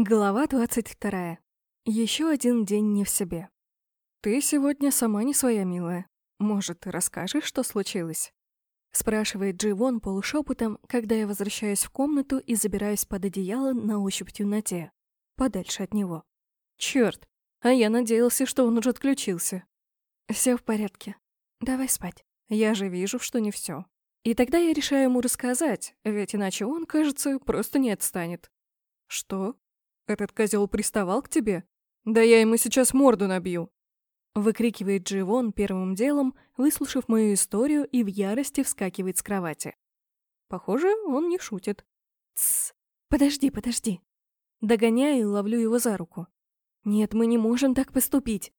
Глава 22. Еще один день не в себе. «Ты сегодня сама не своя, милая. Может, расскажешь, что случилось?» Спрашивает Дживон полушепотом, когда я возвращаюсь в комнату и забираюсь под одеяло на ощупь в темноте, подальше от него. Черт, а я надеялся, что он уже отключился. Все в порядке. Давай спать. Я же вижу, что не все. И тогда я решаю ему рассказать, ведь иначе он, кажется, просто не отстанет. Что? Этот козел приставал к тебе? Да я ему сейчас морду набью!» Выкрикивает Дживон первым делом, выслушав мою историю и в ярости вскакивает с кровати. Похоже, он не шутит. «Тссс! Подожди, подожди!» Догоняю и ловлю его за руку. «Нет, мы не можем так поступить!»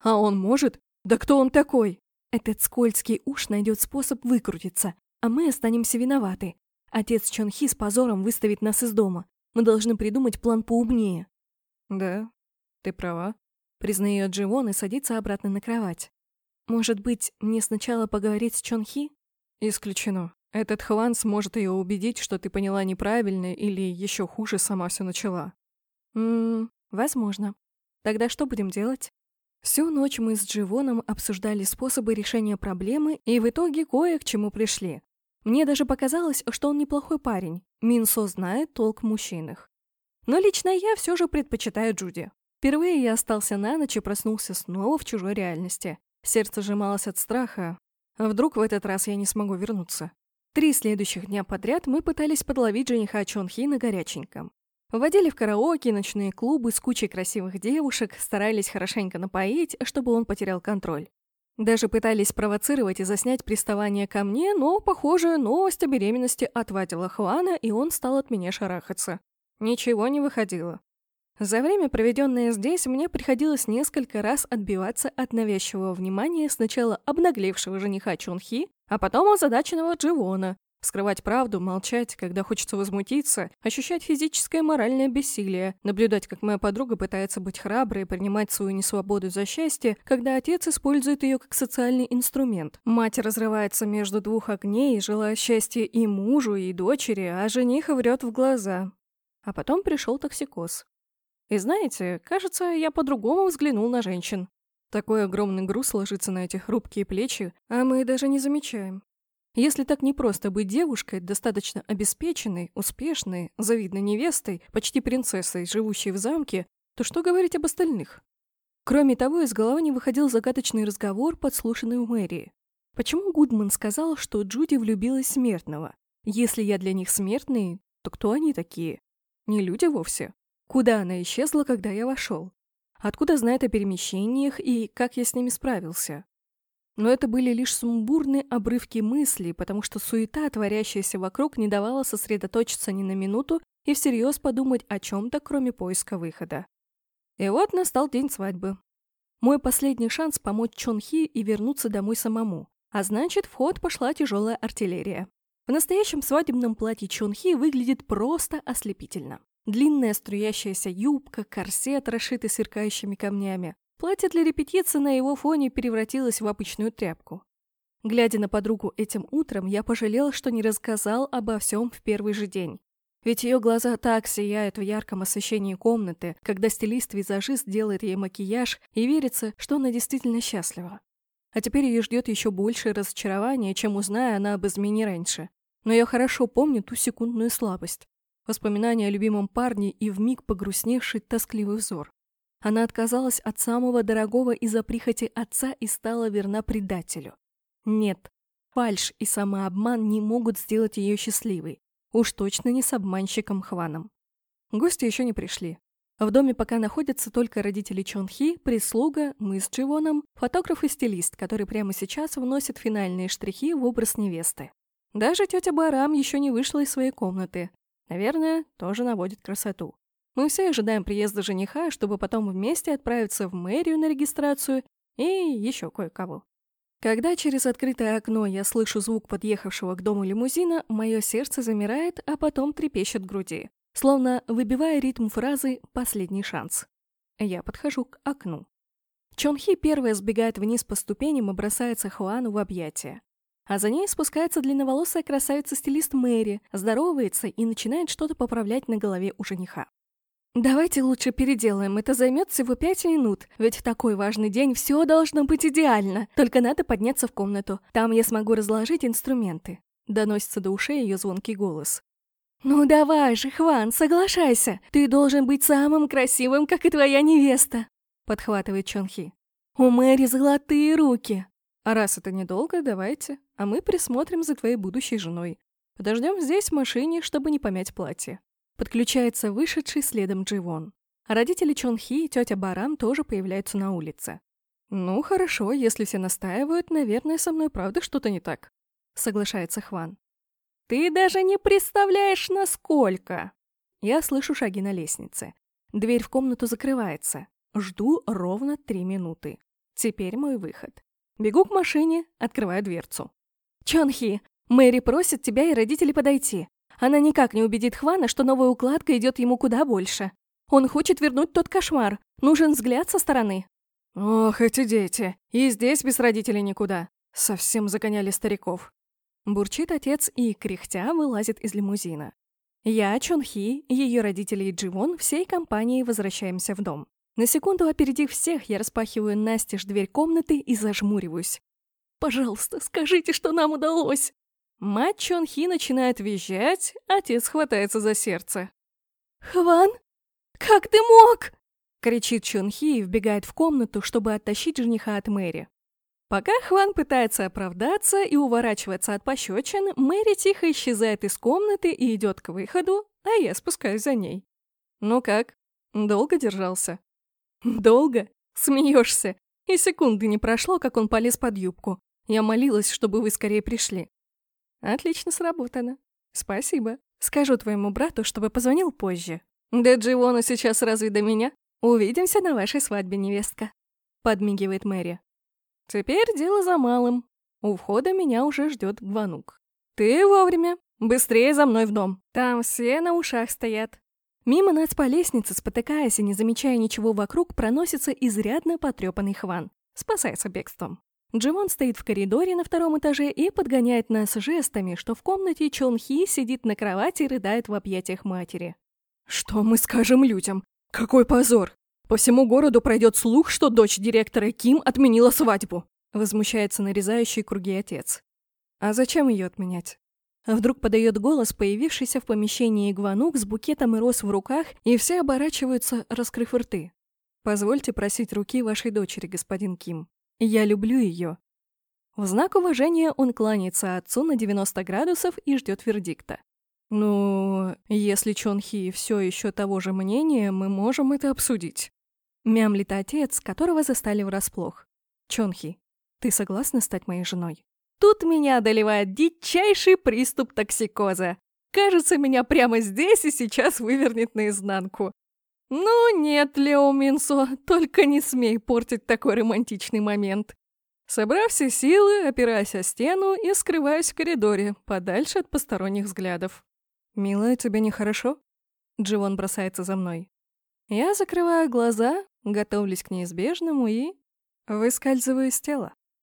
«А он может? Да кто он такой?» Этот скользкий уж найдет способ выкрутиться, а мы останемся виноваты. Отец Чонхи с позором выставит нас из дома. Мы должны придумать план поумнее». «Да, ты права», — признает Дживон и садится обратно на кровать. «Может быть, мне сначала поговорить с Чонхи?» «Исключено. Этот Хван сможет ее убедить, что ты поняла неправильно или еще хуже сама все начала». «Ммм, возможно. Тогда что будем делать?» Всю ночь мы с Дживоном обсуждали способы решения проблемы и в итоге кое к чему пришли. Мне даже показалось, что он неплохой парень. Минсо знает толк в мужчинах. Но лично я все же предпочитаю Джуди. Впервые я остался на ночь и проснулся снова в чужой реальности. Сердце сжималось от страха. Вдруг в этот раз я не смогу вернуться? Три следующих дня подряд мы пытались подловить жениха Чонхи на горяченьком. Водили в караоке, ночные клубы с кучей красивых девушек, старались хорошенько напоить, чтобы он потерял контроль. Даже пытались провоцировать и заснять приставание ко мне, но, похоже, новость о беременности отвадила Хуана, и он стал от меня шарахаться. Ничего не выходило. За время, проведенное здесь, мне приходилось несколько раз отбиваться от навязчивого внимания сначала обнаглевшего жениха Чунхи, а потом озадаченного Дживона, Скрывать правду, молчать, когда хочется возмутиться, ощущать физическое и моральное бессилие, наблюдать, как моя подруга пытается быть храброй и принимать свою несвободу за счастье, когда отец использует ее как социальный инструмент. Мать разрывается между двух огней, желая счастья и мужу, и дочери, а жених врет в глаза. А потом пришел токсикоз. И знаете, кажется, я по-другому взглянул на женщин. Такой огромный груз ложится на эти хрупкие плечи, а мы даже не замечаем. Если так не просто быть девушкой, достаточно обеспеченной, успешной, завидной невестой, почти принцессой, живущей в замке, то что говорить об остальных? Кроме того, из головы не выходил загадочный разговор, подслушанный в мэрии. Почему Гудман сказал, что Джуди влюбилась в смертного? Если я для них смертный, то кто они такие? Не люди вовсе. Куда она исчезла, когда я вошел? Откуда знает о перемещениях и как я с ними справился? Но это были лишь сумбурные обрывки мыслей, потому что суета, творящаяся вокруг, не давала сосредоточиться ни на минуту и всерьез подумать о чем-то, кроме поиска выхода. И вот настал день свадьбы. Мой последний шанс помочь Чон Хи и вернуться домой самому. А значит, в ход пошла тяжелая артиллерия. В настоящем свадебном платье Чон Хи выглядит просто ослепительно. Длинная струящаяся юбка, корсет, расшитый сверкающими камнями. Платье для репетиции на его фоне превратилось в обычную тряпку. Глядя на подругу этим утром, я пожалела, что не рассказал обо всем в первый же день. Ведь ее глаза так сияют в ярком освещении комнаты, когда стилист-визажист делает ей макияж, и верится, что она действительно счастлива. А теперь ее ждет еще большее разочарование, чем узная она об измене раньше. Но я хорошо помню ту секундную слабость. Воспоминания о любимом парне и вмиг погрустневший тоскливый взор. Она отказалась от самого дорогого из-за прихоти отца и стала верна предателю. Нет, фальшь и самообман не могут сделать ее счастливой. Уж точно не с обманщиком Хваном. Гости еще не пришли. В доме пока находятся только родители Чонхи, прислуга, мы с Дживоном, фотограф и стилист, который прямо сейчас вносит финальные штрихи в образ невесты. Даже тетя Барам еще не вышла из своей комнаты. Наверное, тоже наводит красоту. Мы все ожидаем приезда жениха, чтобы потом вместе отправиться в мэрию на регистрацию и еще кое-кого. Когда через открытое окно я слышу звук подъехавшего к дому лимузина, мое сердце замирает, а потом трепещет в груди, словно выбивая ритм фразы «последний шанс». Я подхожу к окну. Чонхи первая сбегает вниз по ступеням и бросается Хуану в объятия. А за ней спускается длинноволосая красавица-стилист Мэри, здоровается и начинает что-то поправлять на голове у жениха. Давайте лучше переделаем, это займет всего пять минут, ведь в такой важный день все должно быть идеально. Только надо подняться в комнату, там я смогу разложить инструменты. Доносится до ушей ее звонкий голос. «Ну давай же, Хван, соглашайся! Ты должен быть самым красивым, как и твоя невеста!» Подхватывает Чонхи. «У Мэри золотые руки!» «А раз это недолго, давайте, а мы присмотрим за твоей будущей женой. Подождем здесь в машине, чтобы не помять платье». Подключается вышедший следом Дживон. Родители Чонхи и тетя Баран тоже появляются на улице. «Ну, хорошо, если все настаивают, наверное, со мной правда что-то не так», — соглашается Хван. «Ты даже не представляешь, насколько!» Я слышу шаги на лестнице. Дверь в комнату закрывается. Жду ровно три минуты. Теперь мой выход. Бегу к машине, открываю дверцу. «Чонхи, Мэри просит тебя и родителей подойти. Она никак не убедит Хвана, что новая укладка идет ему куда больше. Он хочет вернуть тот кошмар. Нужен взгляд со стороны». «Ох, эти дети. И здесь без родителей никуда. Совсем загоняли стариков. Бурчит отец и, кряхтя, вылазит из лимузина. Я, Чонхи, ее родители и Дживон всей компанией возвращаемся в дом. На секунду опередив всех, я распахиваю настежь дверь комнаты и зажмуриваюсь. «Пожалуйста, скажите, что нам удалось!» Мать Чонхи начинает визжать, отец хватается за сердце. «Хван, как ты мог?» кричит Чонхи и вбегает в комнату, чтобы оттащить жениха от Мэри. Пока Хван пытается оправдаться и уворачиваться от пощечин, Мэри тихо исчезает из комнаты и идет к выходу, а я спускаюсь за ней. «Ну как? Долго держался?» «Долго? Смеешься? И секунды не прошло, как он полез под юбку. Я молилась, чтобы вы скорее пришли». «Отлично сработано. Спасибо. Скажу твоему брату, чтобы позвонил позже. Да Дживону сейчас разве до меня? Увидимся на вашей свадьбе, невестка», — подмигивает Мэри. Теперь дело за малым. У входа меня уже ждет Гванук. Ты вовремя. Быстрее за мной в дом. Там все на ушах стоят. Мимо нас по лестнице, спотыкаясь и не замечая ничего вокруг, проносится изрядно потрепанный Хван. Спасается бегством. Дживон стоит в коридоре на втором этаже и подгоняет нас жестами, что в комнате Чон Хи сидит на кровати и рыдает в объятиях матери. «Что мы скажем людям? Какой позор! По всему городу пройдет слух, что дочь директора Ким отменила свадьбу. Возмущается нарезающий круги отец. А зачем ее отменять? Вдруг подает голос, появившийся в помещении Гванук с букетом и роз в руках, и все оборачиваются, раскрыв рты. «Позвольте просить руки вашей дочери, господин Ким. Я люблю ее». В знак уважения он кланяется отцу на 90 градусов и ждет вердикта. «Ну, если Чон Хи все еще того же мнения, мы можем это обсудить». Мямлит отец, которого застали врасплох. Чонхи, ты согласна стать моей женой? Тут меня одолевает дичайший приступ токсикоза. Кажется, меня прямо здесь и сейчас вывернет наизнанку. Ну нет, Лео Минсо, только не смей портить такой романтичный момент. Собрав все силы, опираясь о стену и скрываюсь в коридоре, подальше от посторонних взглядов. «Милая, тебе нехорошо?» Дживон бросается за мной. Я закрываю глаза, готовлюсь к неизбежному и... выскальзываю из тела.